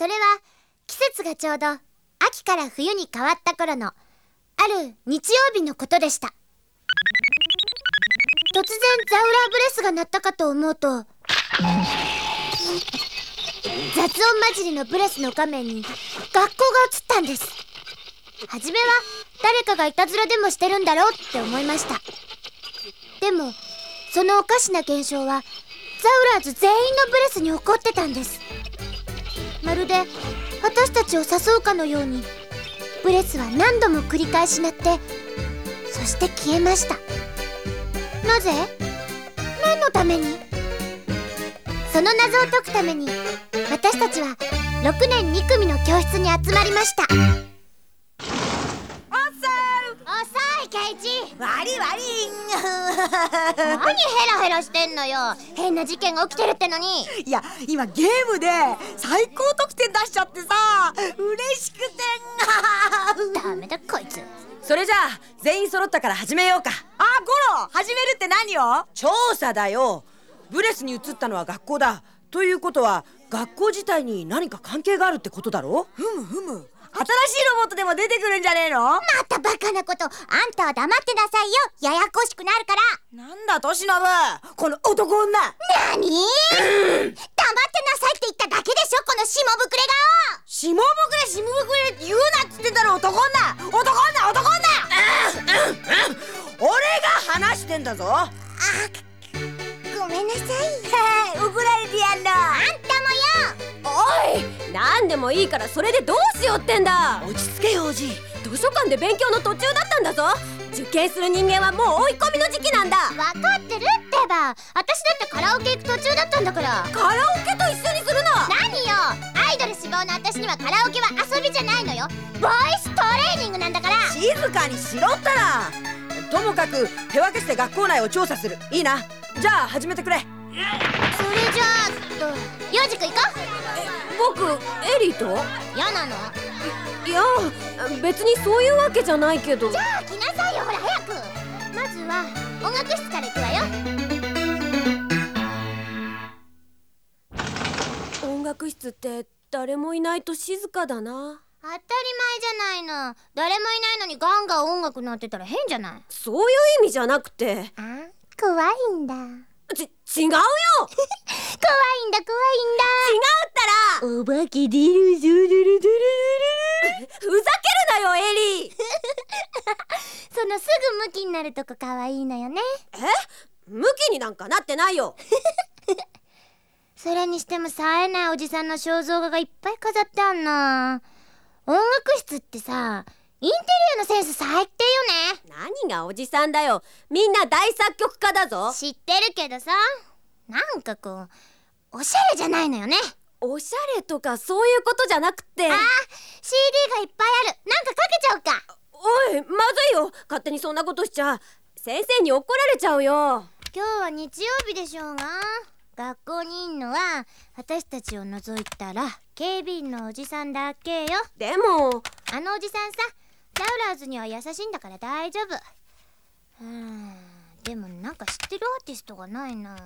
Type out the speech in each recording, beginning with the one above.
それは季節がちょうど秋から冬に変わった頃のある日曜日のことでした。突然ザウラーブレスが鳴ったかと思うと雑音混じりのブレスの画面に学校が映ったんです。初めは誰かがいたずらでもしてるんだろうって思いました。でもそのおかしな現象はザウラーズ全員のブレスに起こってたんです。まるで私たちを誘うかのようにブレスは何度も繰り返し鳴ってそして消えました。なぜ？何のために？その謎を解くために私たちは6年2組の教室に集まりました遅いケイチわりわり何ヘラヘラしてんのよ。変な事件が起きてるってのに。いや今ゲームで最高得点出しちゃってさ。嬉しくてダメだこいつ。それじゃあ全員揃ったから始めようか。あゴロ始めるって何を？調査だよ。ブレスに移ったのは学校だ。ということは学校自体に何か関係があるってことだろふむふむ新しいロボットでも出てくるんじゃねえの？またバカなこと。あんたは黙ってなさいよ。ややこしくなるから。なんだとしのぶこの男女。なに黙ってなさいって言っただけでしょこの下ぶくれ下ぶくれ下ぶくれって言うなっつってんだろ男女。男女男女。俺が話してんだぞ。顔あごめんなさい。怒られてやんの。あんたい。何でもいいからそれでどうしようってんだ。落ち着けよおじ図書館で勉強の途中だったんだぞ。受験する人間はもう追い込みの時期なんだ。分かってるってば。私だってカラオケ行く途中だったんだから。カラオケと一緒にするな何よ。アイドル志望の私にはカラオケは遊びじゃないのよ。ボイストレーニングなんだから。静かにしろったら。ともかく手分けして学校内を調査する。いいな。じゃあ始めてくれ。それじゃあと幼児く行こ僕エリーと？う嫌なの？いや別にそういうわけじゃないけど。じゃあ来なさいよほら早く。まずは音楽室から行くわよ。音楽室って誰もいないと静かだな。当たり前じゃないの。誰もいないのにガンガン音楽鳴ってたら変じゃない？そういう意味じゃなくて。あ怖いんだち違うよ！怖いんだ怖いんだ。違うったら！お化け出るぞるるるふざけるなよエリ！ー そのすぐ向きになるとこ可愛いのよね。向きになんかなってないよ。それにしても冴えないおじさんの肖像画がいっぱい飾ってあんな音楽室ってさインテリアのセンス最低よね。何がおじさんだよ。みんな大作曲家だぞ。知ってるけどさ。なんかこうおしゃれじゃないのよね。おしゃれとかそういうことじゃなくて。あー CD がいっぱいある。なんかかけちゃおうか。おいまずいよ。勝手にそんなことしちゃ。先生に怒られちゃうよ。今日は日曜日でしょうが。学校にいんのは私たちを除いたら警備員のおじさんだけよ。でも。あのおじさんさラウラーズには優しいんだから大丈夫。うんでもなんか知ってるアーティストがないな。ね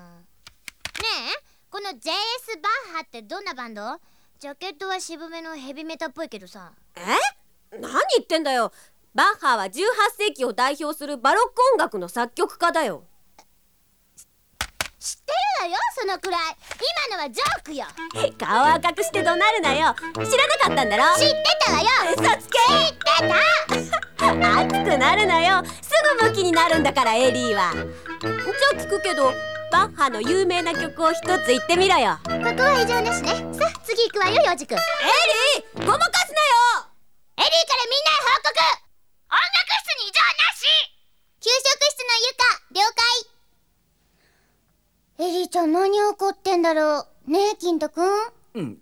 えこの JS バッハってどんなバンド？ジャケットは渋めのヘビメタっぽいけどさ。え？何言ってんだよ。バッハは18世紀を代表するバロック音楽の作曲家だよ。そのくらい。今のはジョークよ。顔赤くして怒鳴るなよ。知らなかったんだろ？知ってたわよ。嘘つけ。知ってた。熱くなるなよ。すぐ向きになるんだからエリーは。じゃあ聞くけどバッハの有名な曲を一つ言ってみろよ。ここは異常なしね。さあ次行くわよ幼児くんエリーエリーごまかすなよ。からみんなへ報告。音楽室に異常なし。給食室のゆか了解。エリーちゃん何起こってんだろうねえ金太くん？うん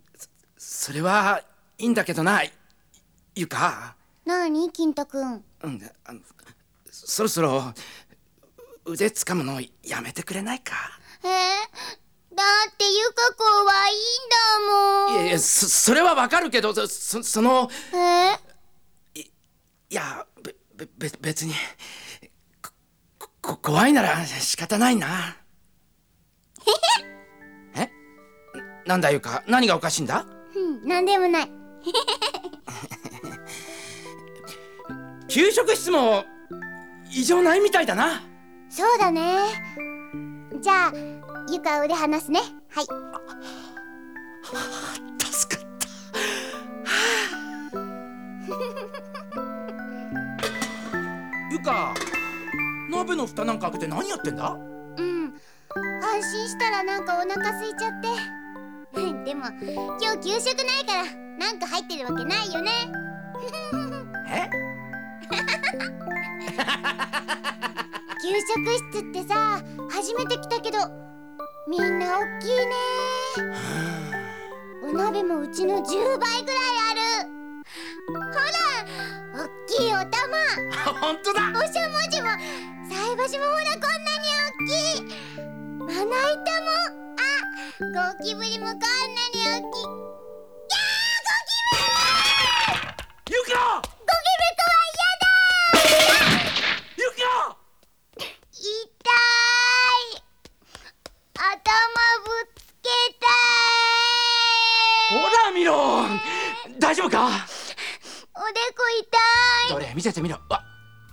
そそれはいいんだけどなゆか？なに金太くん？うんあのそろそろ腕つかむのやめてくれないか？えー、だってゆか怖いんだもん。いやいやそそれはわかるけどそそそのえいやべべべ別にここ怖いなら仕方ないななんだゆか何がおかしいんだ？うんなんでもない。給食室も異常ないみたいだな。そうだね。じゃあゆか腕離すね。はい。助かった。ゆか鍋の蓋なんか開けて何やってんだ？うん。安心したらなんかお腹空いちゃって。でも今日給食ないからなんか入ってるわけないよね。え？給食室ってさ初めて来たけどみんな大きいね。お鍋もうちの10倍ぐらいある。ほら大きいお玉。本当だ。おしゃもじも菜箸もほらこんなに大きい。まな板もあゴキブリもこんなに大き。いやーゴキブリ。ゆかゴキブリ怖いやだゆか痛い頭ぶつけたいほら見ろ。大丈夫か？おでこ痛いどれ？見せてみろ。あ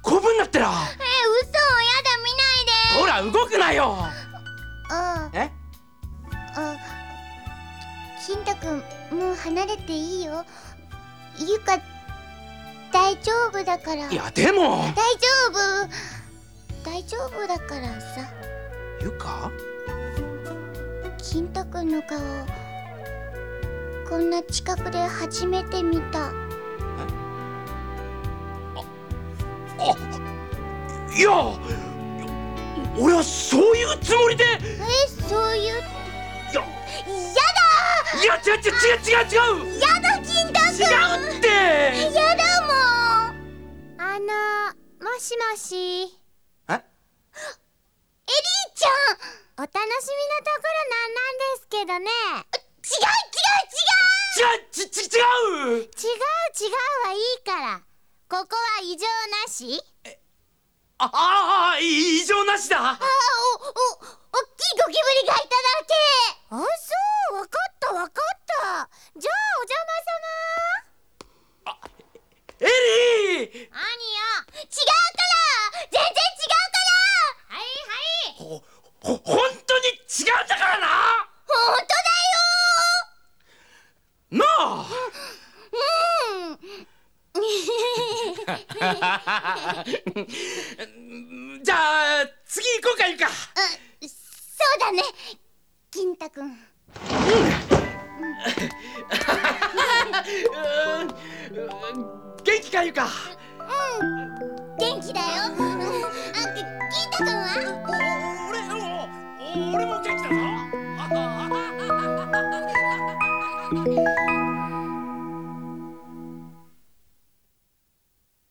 こぶになってらえ嘘。やだ見ないで。ほら動くなよ。あえ？あ金太くんもう離れていいよ。ゆか大丈夫だから。いやでも。大丈夫。大丈夫だからさ。ゆか？金太くんの顔こんな近くで初めて見た。いや俺はそういうつもりで。えそういういややいや違う違う違う違う違う！だやだ金太違うって！やだもんあのもしもし。エリーえちゃんお楽しみのところなんなんですけどね。違う違うちち違う違う！違う違う。違う違うはいいから。ここは異常なし？あああ異常なしだ！あおおおっきいゴキブリがいただけあそうわかったわかったじゃあお邪魔様エリー何よ違うから全然違うからはいはいほほ本当に違うんだからな本当だよなあうんじゃあ次行こうかゆかそうだね金太く ん。元気かゆか。元気だよ